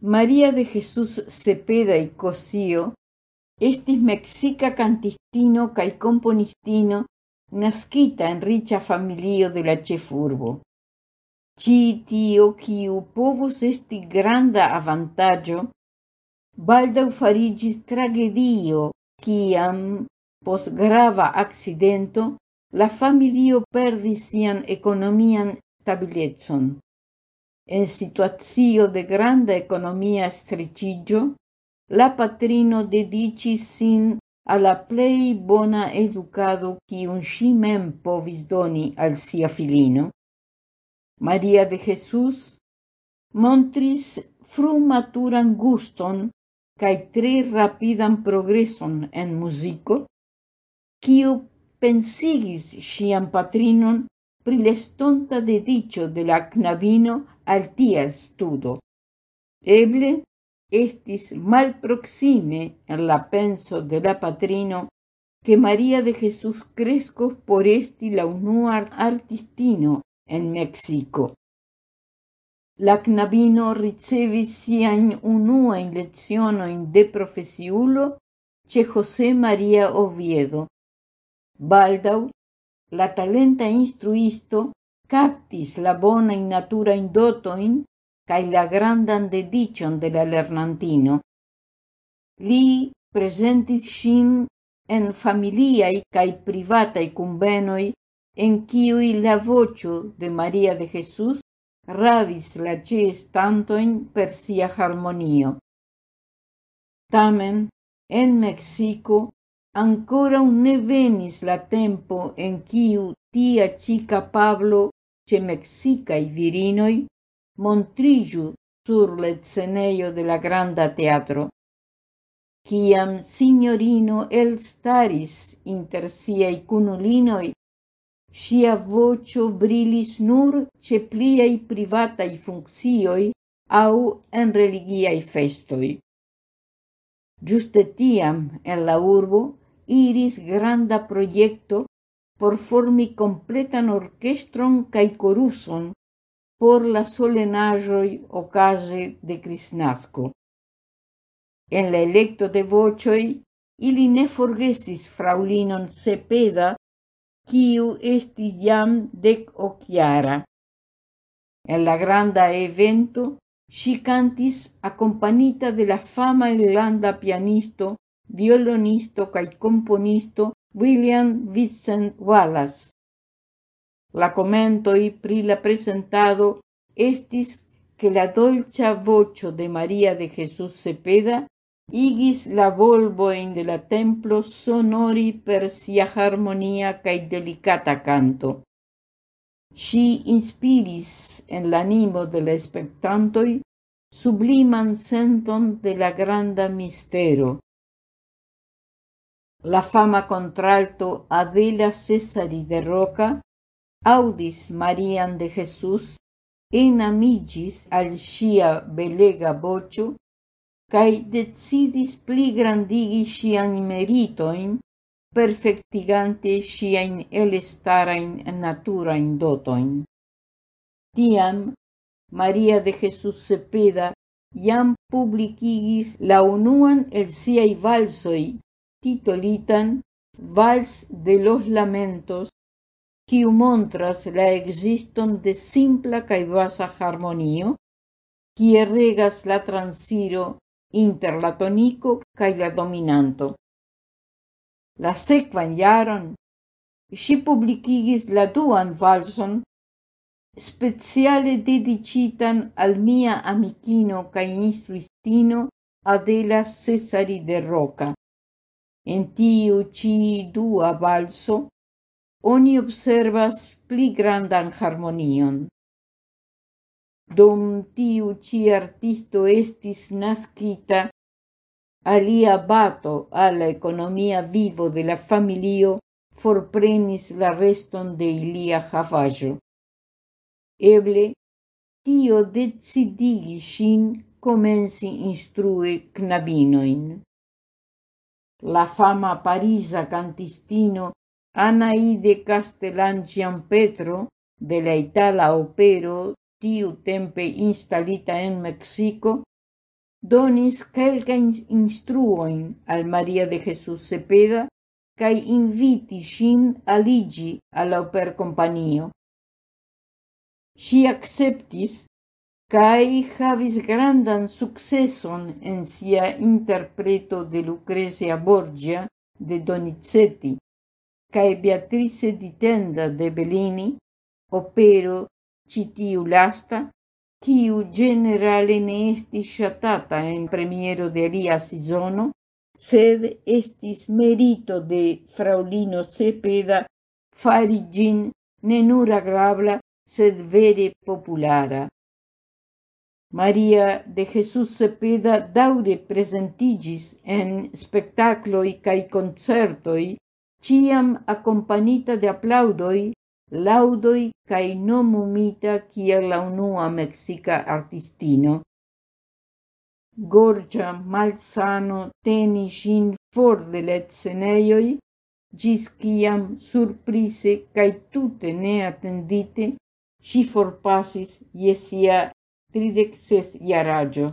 María de Jesús Cepeda y Cosío estis mexica cantistino cae componistino nascita en richa familio de la chefurbo. Ĉi tio, quiu povus esti granda avantaggio, baldau farigis tragedio, kiam, pos grava accidento, la familio perdis sian economian stabilecon. En situazio de granda economia stricigio, la patrino dedicis sin alla plei bona educado un si mem povis doni al sia filino. Maria de Jesus montris frumaturan guston cae tre rapidan progreson en musico, quiu pensigis sian patrinon pri l'estonta dedicio de la knabino al tia studo. Eble estis mal proxime en la penso de la patrino que María de Jesús crescos por esti la unua artistino en México. La knabino ricevis sian unua in leziono in de profesiulo che José María Oviedo. Baldau, la talenta instruisto captis la bona in natura dotojn cae la grandan dedicion de la lernantino. Li presentis sin en familiaj cae privataj cumbenoi en kiuj la vocio de Maria de Jesus ravis la ĉeestantojn per sia harmonio. Tamen, en Mexico ancora ne venis la tempo en kiu tia chica Pablo ce i virinoi montrigiu sur le sceneio de la granda teatro. Ciam signorino el staris inter siai cunulinoi, sia vocio brilis nur ce pliai privatai funccioi au en religiai festoi. Giuste tiam, en la urbo, iris granda proiecto por formi completan orchestron cae coruson por la solenajoi ocase de Crisnasco. En la electo de vocioi, ili ne forgesis fraulinon Cepeda, quiu estis jam dec ociara. En la granda evento si cantis accompagnita de la fama irlanda pianisto violonisto cae componisto William Vincent Wallace. La comentoi pri la presentado estis que la dolcia vocio de María de Jesús Cepeda igis la volvoin de la templo sonori per sia harmonia delicata canto. Si inspiris en l'animo de la spectantoi subliman senton de la granda mistero la fama contralto Adela Cesari de Roca, audis Marian de Jesús, enamigis al ŝia belega voĉo kaj decidis pligrandigi ŝian meritojn, perfektigante ŝiajn elstarajn naturajn dotojn. Tiam Maria de Jesús Cepeda jam publicigis la unuan el siaj titolitan Vals de los Lamentos, quiu montras la existon de simpla cae basa harmonio, regas la transiro inter la tonico la dominanto. La sequan jaron, si publicigis la duan valson, speciale dedicitan al mia amicino cae instruistino Adela Cesari de Roca. En tiu ci dua valso oni observas pli grandan harmonion. Dum tiu ci artisto estis nascita, alia bato alla economia vivo de la familio forprenis la reston de ilia havajo. Eble, tio decidigi sin comensi instrui knabinoin. La fama parisa cantistino Anaide Castellan Petro, de la Itala Opero, tiu tempe instalita en Mexico, donis quelca instruoin al Maria de Jesus Cepeda cae inviti sin aligi alla oper companio. Si acceptis cae havis grandan successon en sia interpreto de Lucrezia Borgia de Donizetti cae Beatrice Ditenda de Bellini, opero citiu lasta, kiu generale ne estis shatata en premiero de alia sezono, sed estis merito de fraulino Cepeda fari gin ne nur agrabla, sed vere populara. Maria de Jesus Cepeda daure presentigis en spectacloi cae concertoi, ciam accompagnita de applaudoi, laudoi cae nomumita kiel la unua mexica artistino. Gorgia malsano teni ŝin for de let seneioi, gis ciam surprise cae tute neatendite si forpasis iesia tridek ses jaraĝo